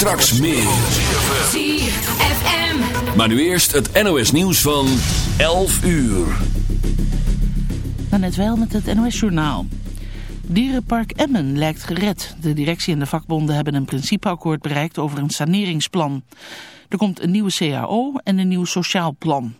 Straks meer. ZFM. Maar nu eerst het NOS nieuws van 11 uur. Dan net wel met het NOS journaal. Dierenpark Emmen lijkt gered. De directie en de vakbonden hebben een principeakkoord bereikt over een saneringsplan. Er komt een nieuwe CAO en een nieuw sociaal plan.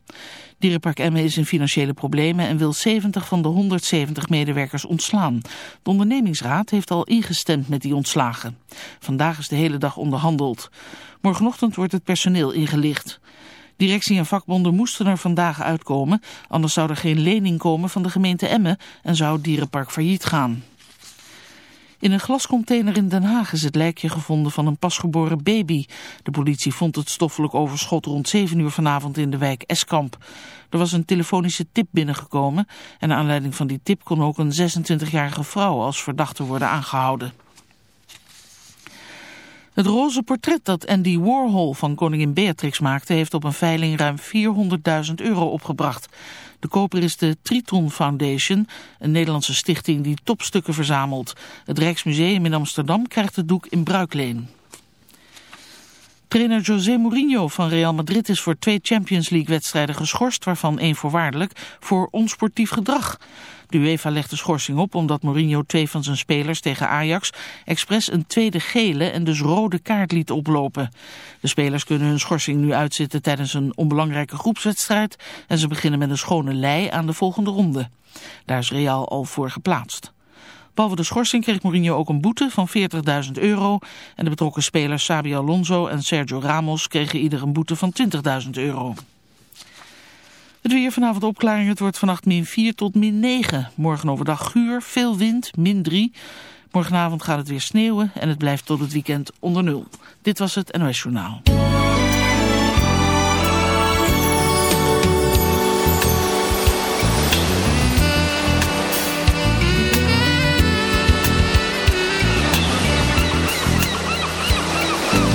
Dierenpark Emmen is in financiële problemen en wil 70 van de 170 medewerkers ontslaan. De ondernemingsraad heeft al ingestemd met die ontslagen. Vandaag is de hele dag onderhandeld. Morgenochtend wordt het personeel ingelicht. Directie en vakbonden moesten er vandaag uitkomen, anders zou er geen lening komen van de gemeente Emmen en zou dierenpark failliet gaan. In een glascontainer in Den Haag is het lijkje gevonden van een pasgeboren baby. De politie vond het stoffelijk overschot rond 7 uur vanavond in de wijk Eskamp. Er was een telefonische tip binnengekomen en naar aanleiding van die tip kon ook een 26-jarige vrouw als verdachte worden aangehouden. Het roze portret dat Andy Warhol van koningin Beatrix maakte... heeft op een veiling ruim 400.000 euro opgebracht. De koper is de Triton Foundation, een Nederlandse stichting die topstukken verzamelt. Het Rijksmuseum in Amsterdam krijgt het doek in bruikleen. Trainer José Mourinho van Real Madrid is voor twee Champions League wedstrijden geschorst, waarvan één voorwaardelijk, voor onsportief gedrag. De UEFA legt de schorsing op omdat Mourinho twee van zijn spelers tegen Ajax expres een tweede gele en dus rode kaart liet oplopen. De spelers kunnen hun schorsing nu uitzitten tijdens een onbelangrijke groepswedstrijd en ze beginnen met een schone lei aan de volgende ronde. Daar is Real al voor geplaatst. Behalve de schorsing kreeg Mourinho ook een boete van 40.000 euro. En de betrokken spelers Sabi Alonso en Sergio Ramos kregen ieder een boete van 20.000 euro. Het weer vanavond opklaring. Het wordt vannacht min 4 tot min 9. Morgen overdag guur, veel wind, min 3. Morgenavond gaat het weer sneeuwen en het blijft tot het weekend onder nul. Dit was het NOS Journaal.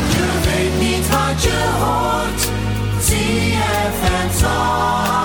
Je weet niet wat je hoort. and song.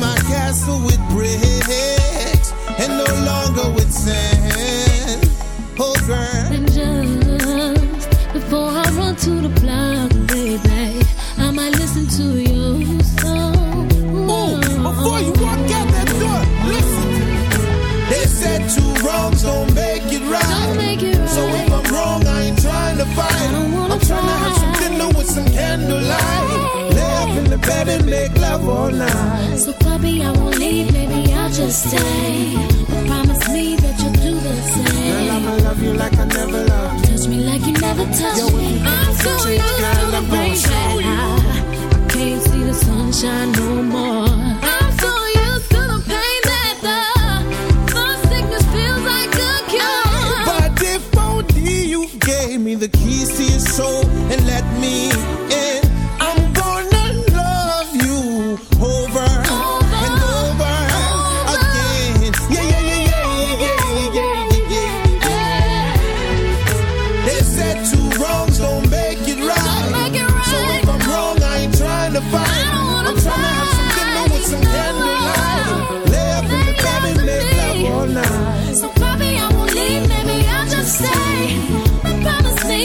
My castle with bricks and no longer with sand. Oh, girl. And just before I run to the block, baby, I might listen to your song. Ooh, before you walk out that door, listen. They said two wrongs don't make it right. Make it right. So if I'm wrong, I ain't trying to fight. I I'm trying to have some dinner with some candlelight. Lay up in the bed and make love all night. So, I won't leave, maybe I'll just stay. But promise me that you'll do the Girl, same. I'ma love you like I never loved. Touch me like you never touched Yo, me. I'm so change, used girl, to the I'm rain. I can't see the sunshine no more.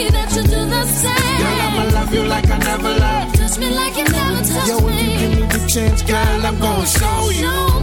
That you'll do the same. Girl, I'ma love you like I never loved. Touch me like you never touched Yo, if you me. give me the chance, girl, I'm gonna show you.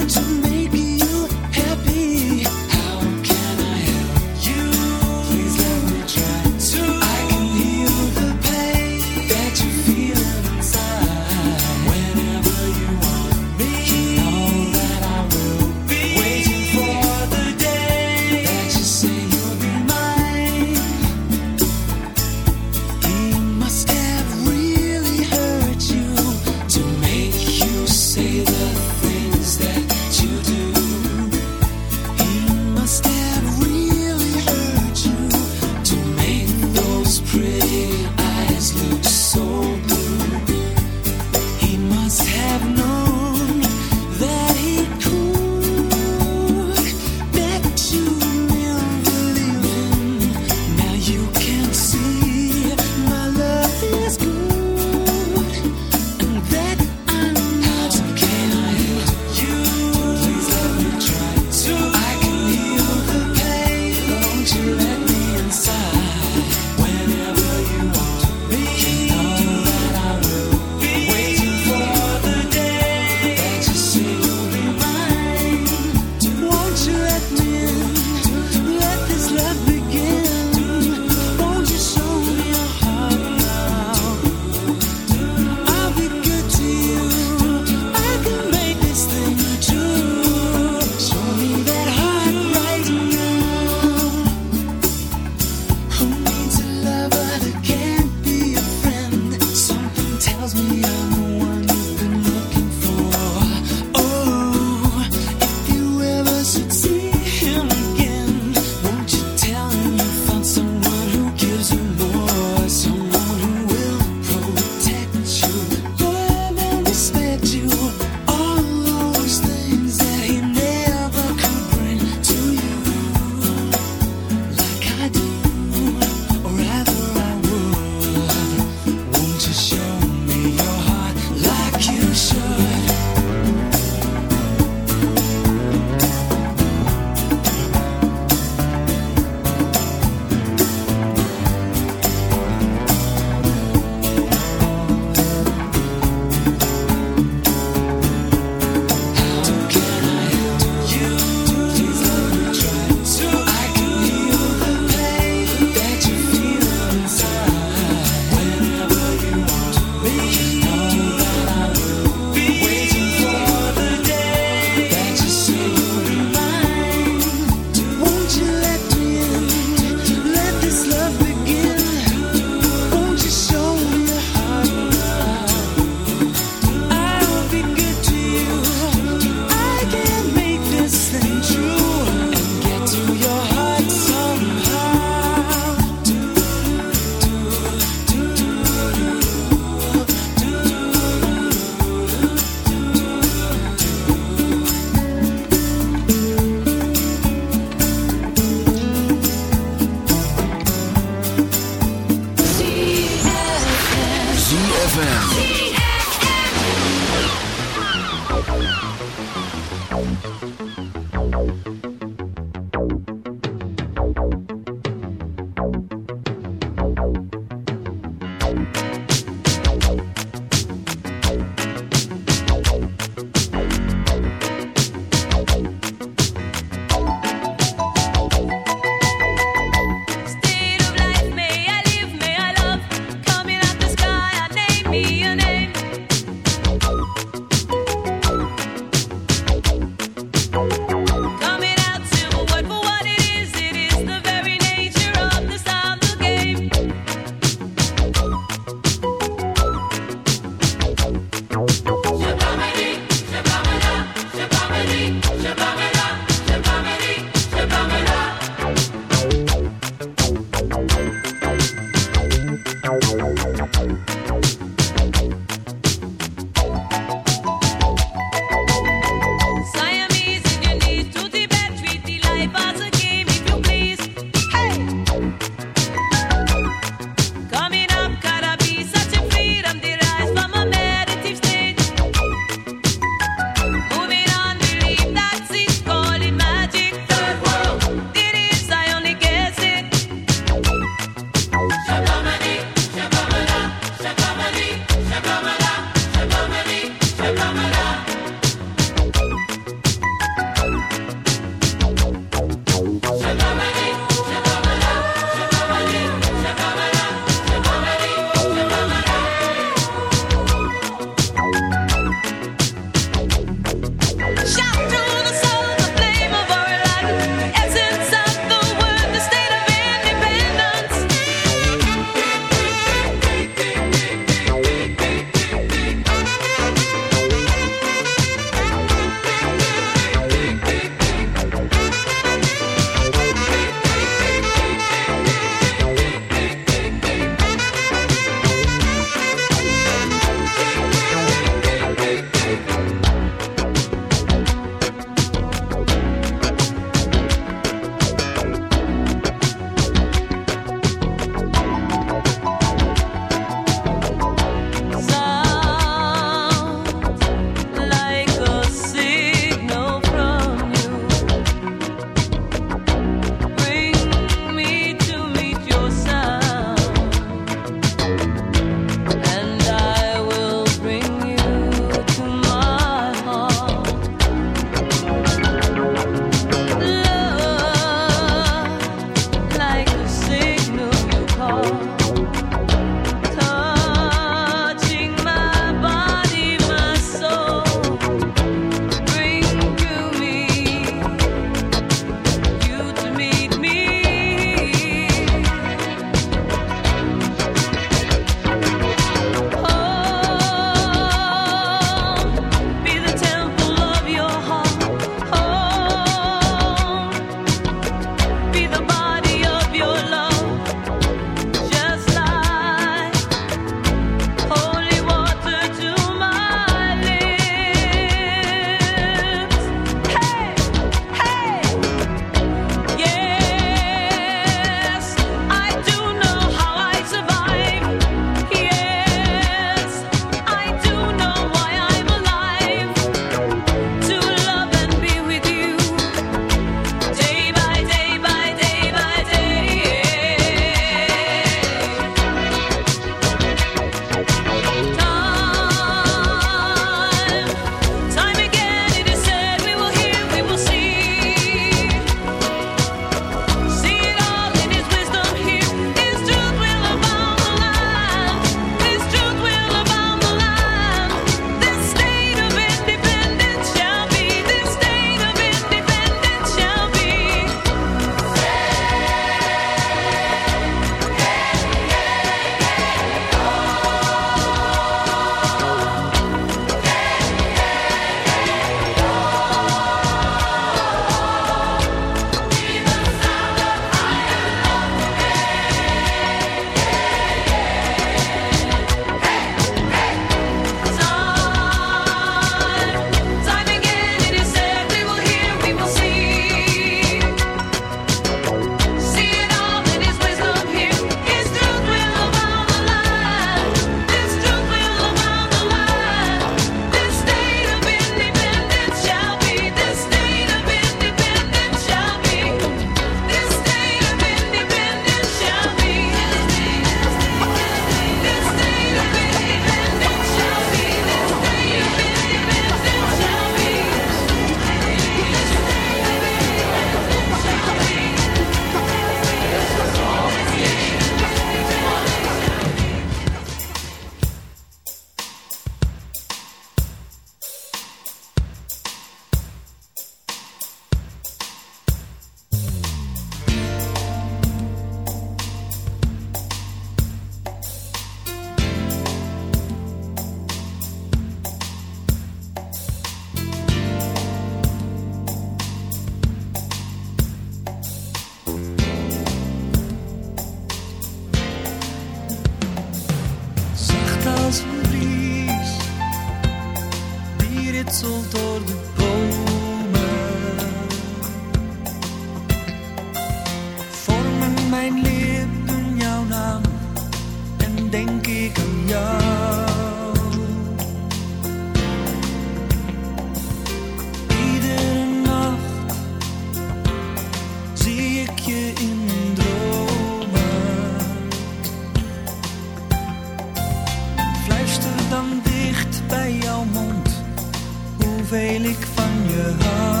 hoeveel ik van je hou.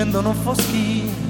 scendono foschie.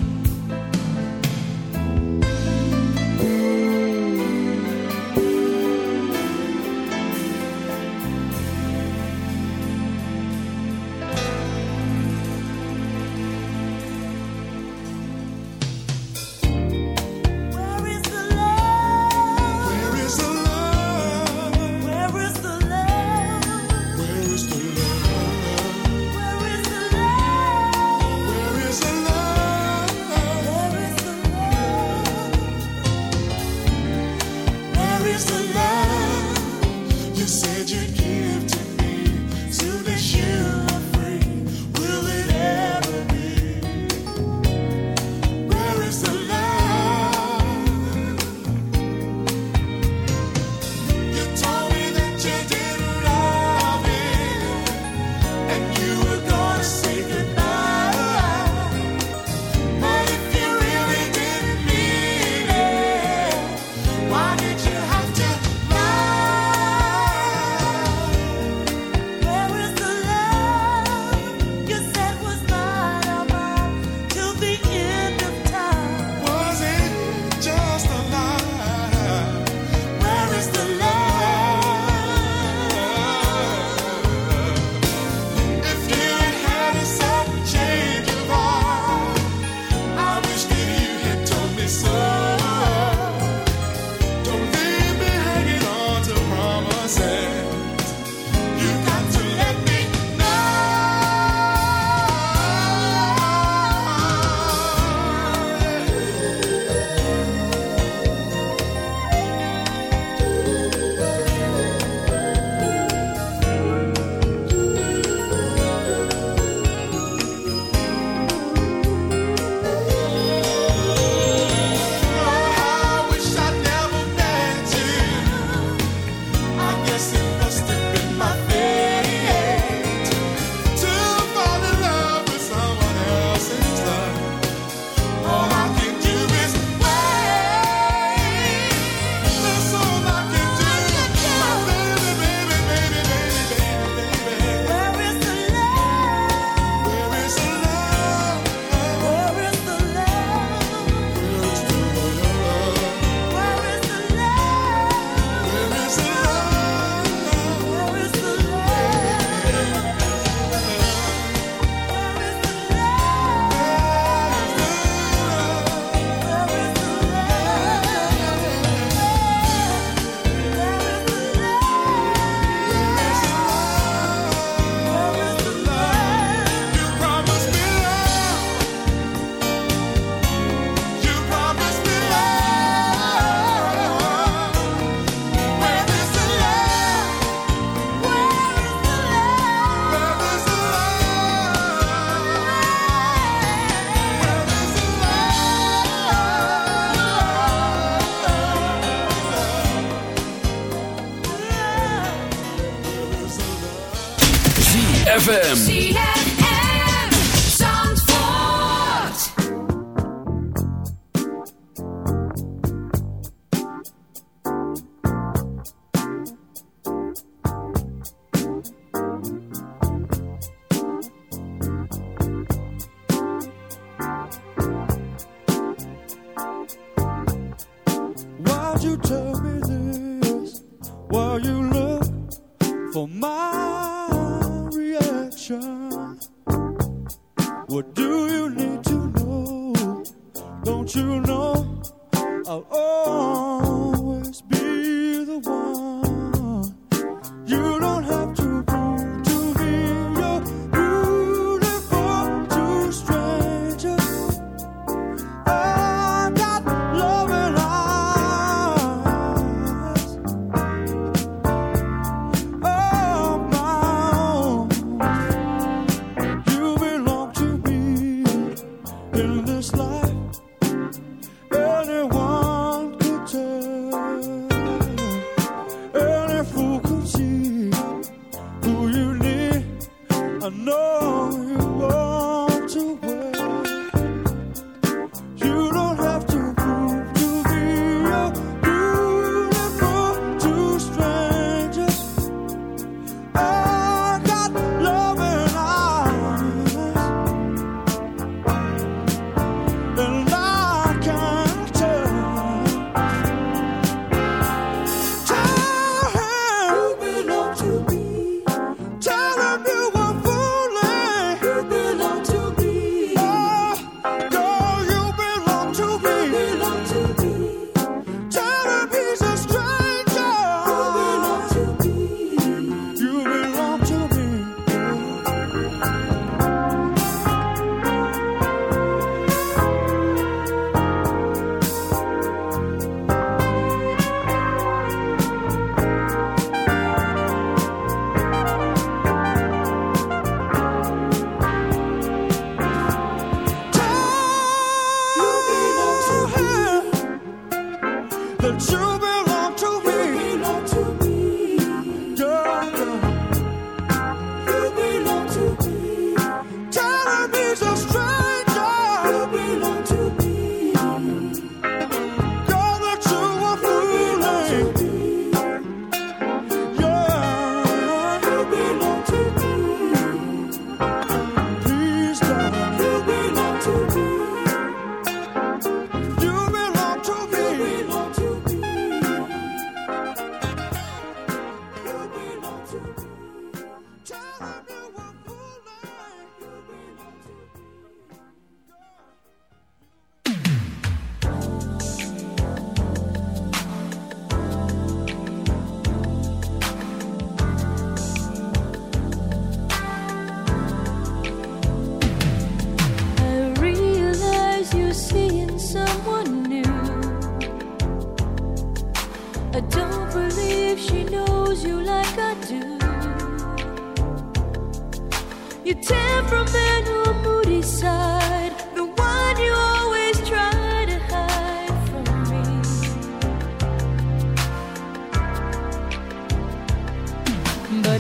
ZFM.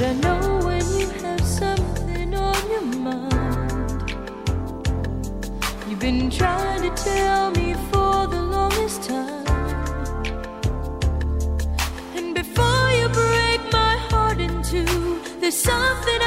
But I know when you have something on your mind, you've been trying to tell me for the longest time. And before you break my heart in two, there's something.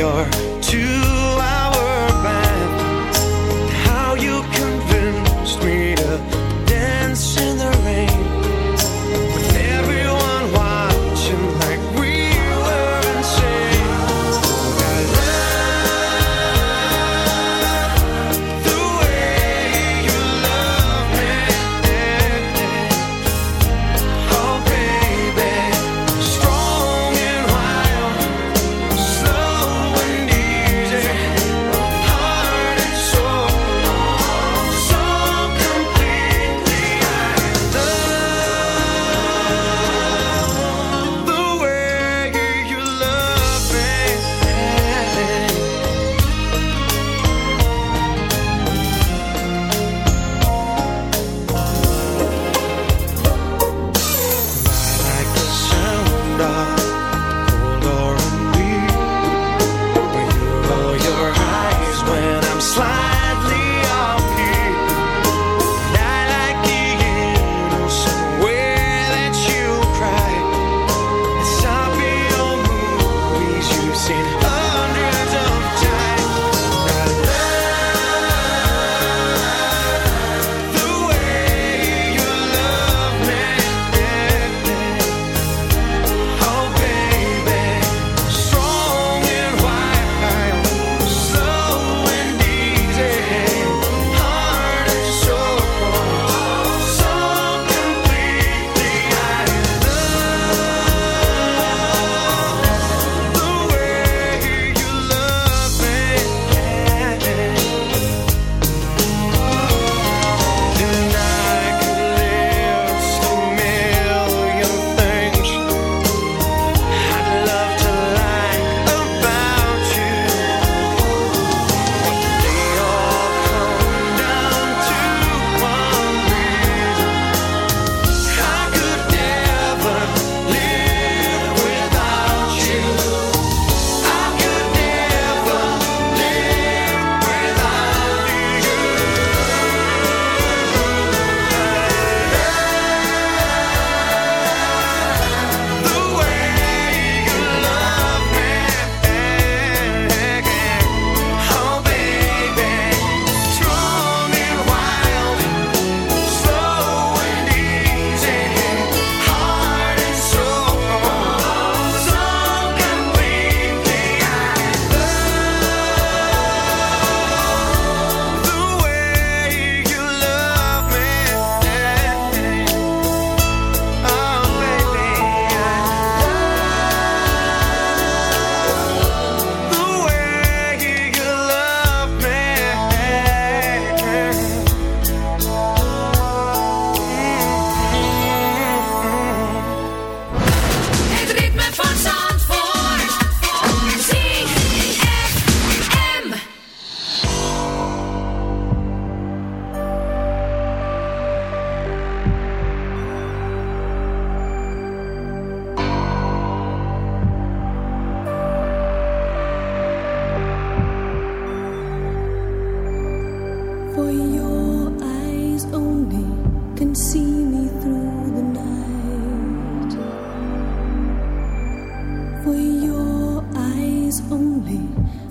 you're too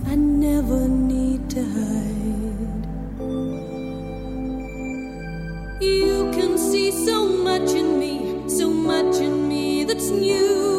I never need to hide. You can see so much in me, so much in me that's new.